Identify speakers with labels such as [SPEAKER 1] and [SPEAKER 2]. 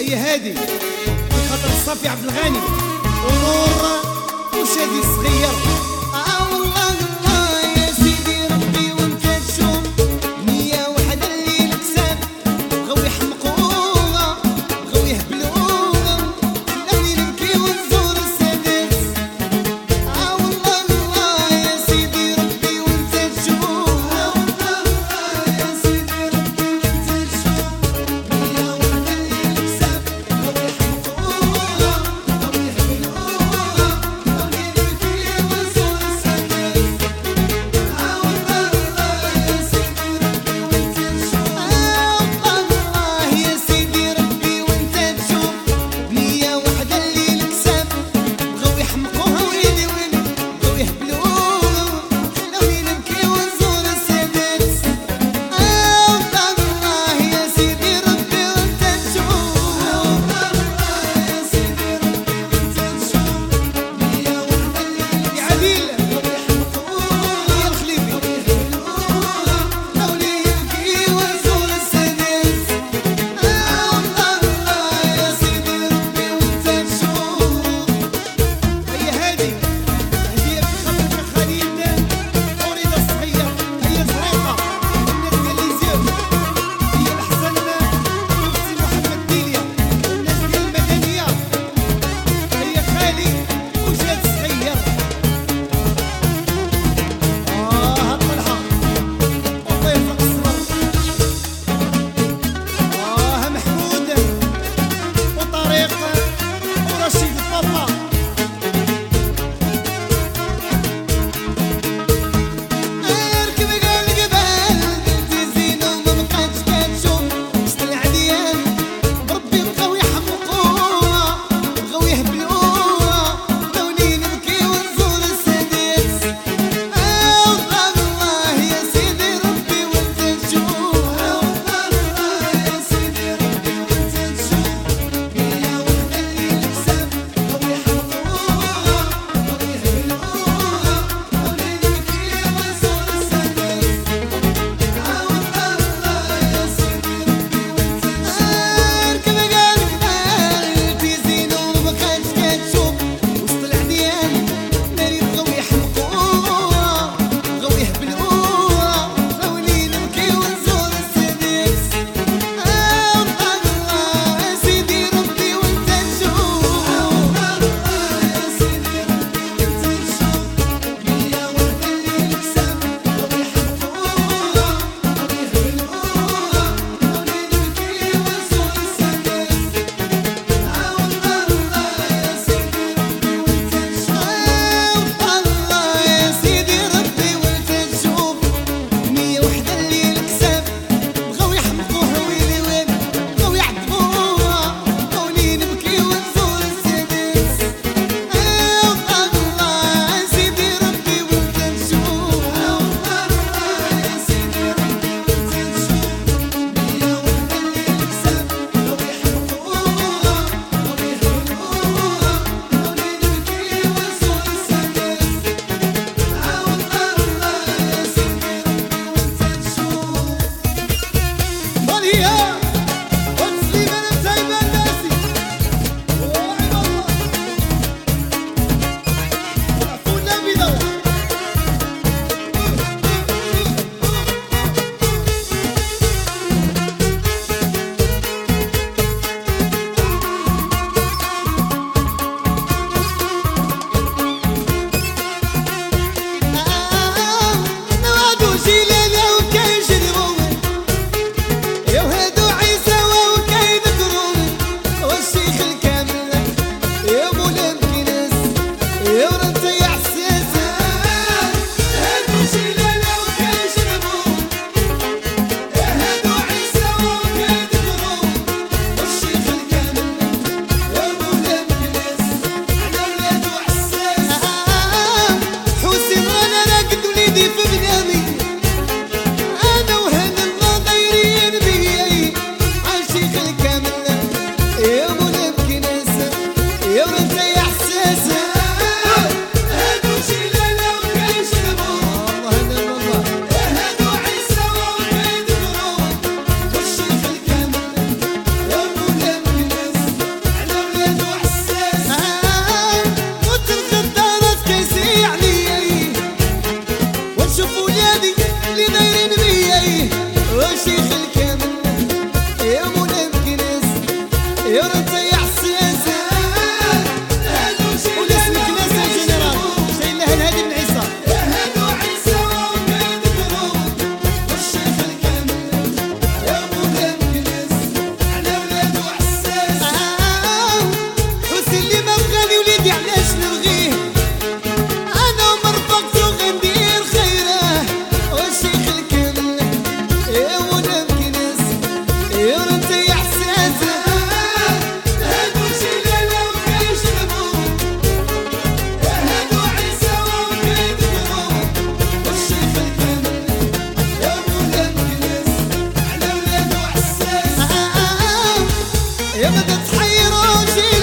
[SPEAKER 1] اي هادي. بخاطر صافي عبد الغني. ونور وشادي الصغير.
[SPEAKER 2] consigo.